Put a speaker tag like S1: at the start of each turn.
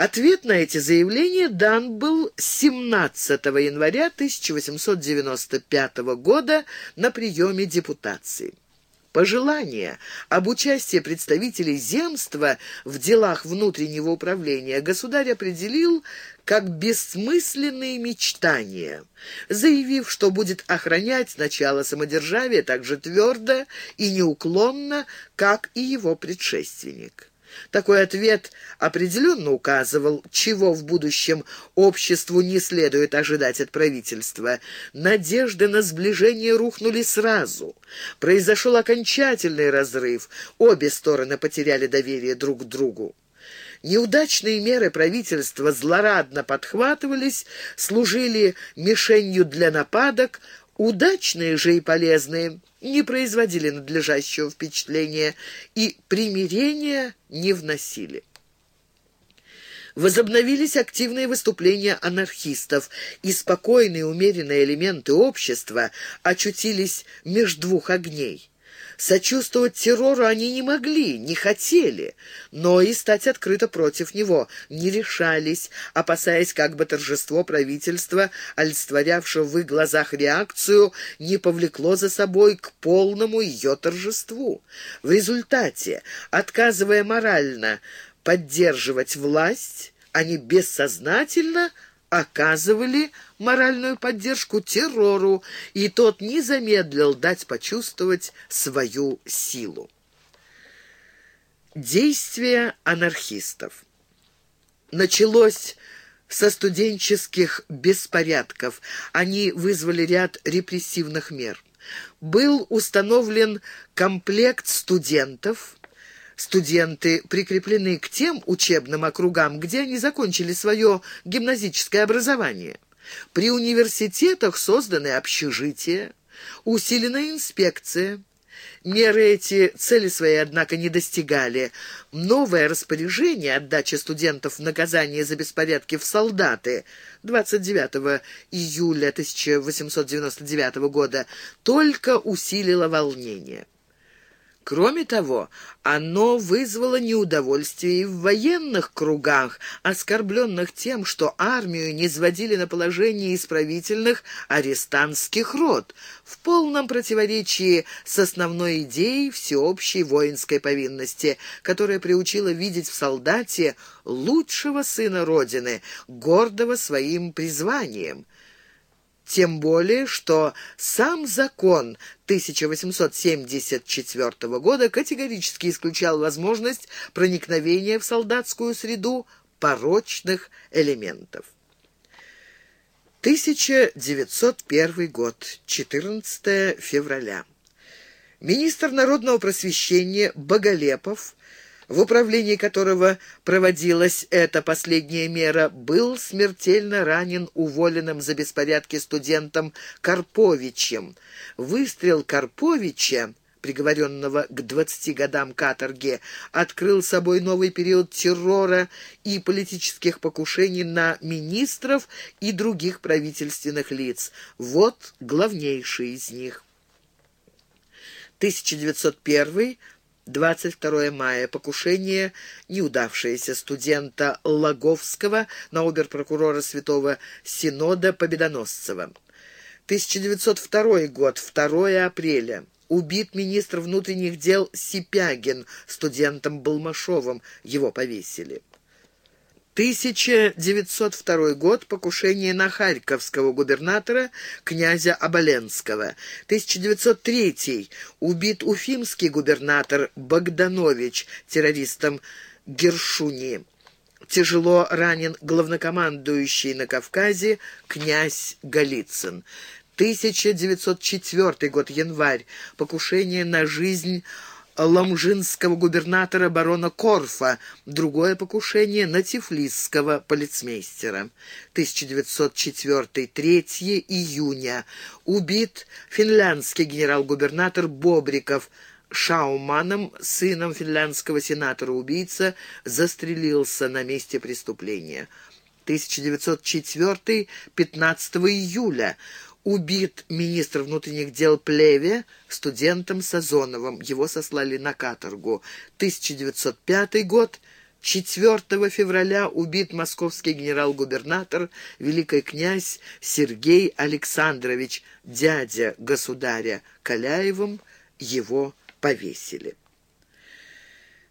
S1: Ответ на эти заявления дан был 17 января 1895 года на приеме депутации. Пожелание об участии представителей земства в делах внутреннего управления государь определил как бессмысленные мечтания, заявив, что будет охранять начало самодержавия так же твердо и неуклонно, как и его предшественник. Такой ответ определенно указывал, чего в будущем обществу не следует ожидать от правительства. Надежды на сближение рухнули сразу. Произошел окончательный разрыв. Обе стороны потеряли доверие друг к другу. Неудачные меры правительства злорадно подхватывались, служили мишенью для нападок, удачные же и полезные не производили надлежащего впечатления и примирения не вносили. Возобновились активные выступления анархистов, и спокойные умеренные элементы общества очутились меж двух огней. Сочувствовать террору они не могли, не хотели, но и стать открыто против него не решались, опасаясь, как бы торжество правительства, олицетворявшего в их глазах реакцию, не повлекло за собой к полному ее торжеству. В результате, отказывая морально поддерживать власть, они бессознательно оказывали моральную поддержку террору, и тот не замедлил дать почувствовать свою силу. Действия анархистов Началось со студенческих беспорядков. Они вызвали ряд репрессивных мер. Был установлен комплект студентов – Студенты прикреплены к тем учебным округам, где они закончили свое гимназическое образование. При университетах созданы общежития, усилена инспекция. Меры эти цели свои, однако, не достигали. Новое распоряжение отдачи студентов в наказание за беспорядки в солдаты 29 июля 1899 года только усилило волнение. Кроме того, оно вызвало неудовольствие и в военных кругах, оскорбленных тем, что армию не сводили на положение исправительных арестантских род, в полном противоречии с основной идеей всеобщей воинской повинности, которая приучила видеть в солдате лучшего сына Родины, гордого своим призванием тем более, что сам закон 1874 года категорически исключал возможность проникновения в солдатскую среду порочных элементов. 1901 год, 14 февраля. Министр народного просвещения Боголепов в управлении которого проводилась эта последняя мера, был смертельно ранен уволенным за беспорядки студентом Карповичем. Выстрел Карповича приговоренного к 20 годам каторги, открыл собой новый период террора и политических покушений на министров и других правительственных лиц. Вот главнейший из них. 1901 22 мая. Покушение, неудавшееся студента Лаговского на оберпрокурора Святого Синода Победоносцева. 1902 год, 2 апреля. Убит министр внутренних дел Сипягин студентом Балмашовым. Его повесили. 1902 год. Покушение на харьковского губернатора князя Оболенского. 1903. Убит уфимский губернатор Богданович террористом Гершуни. Тяжело ранен главнокомандующий на Кавказе князь Голицын. 1904 год, январь. Покушение на жизнь ламжинского губернатора барона Корфа, другое покушение на тифлисского полицмейстера. 1904-3 июня. Убит финляндский генерал-губернатор Бобриков, Шауманом, сыном финляндского сенатора-убийца, застрелился на месте преступления. 1904 15 июля убит министр внутренних дел Плеве студентом Сазоновым. Его сослали на каторгу. 1905 год, 4 февраля убит московский генерал-губернатор, великий князь Сергей Александрович, дядя государя Каляевым, его повесили.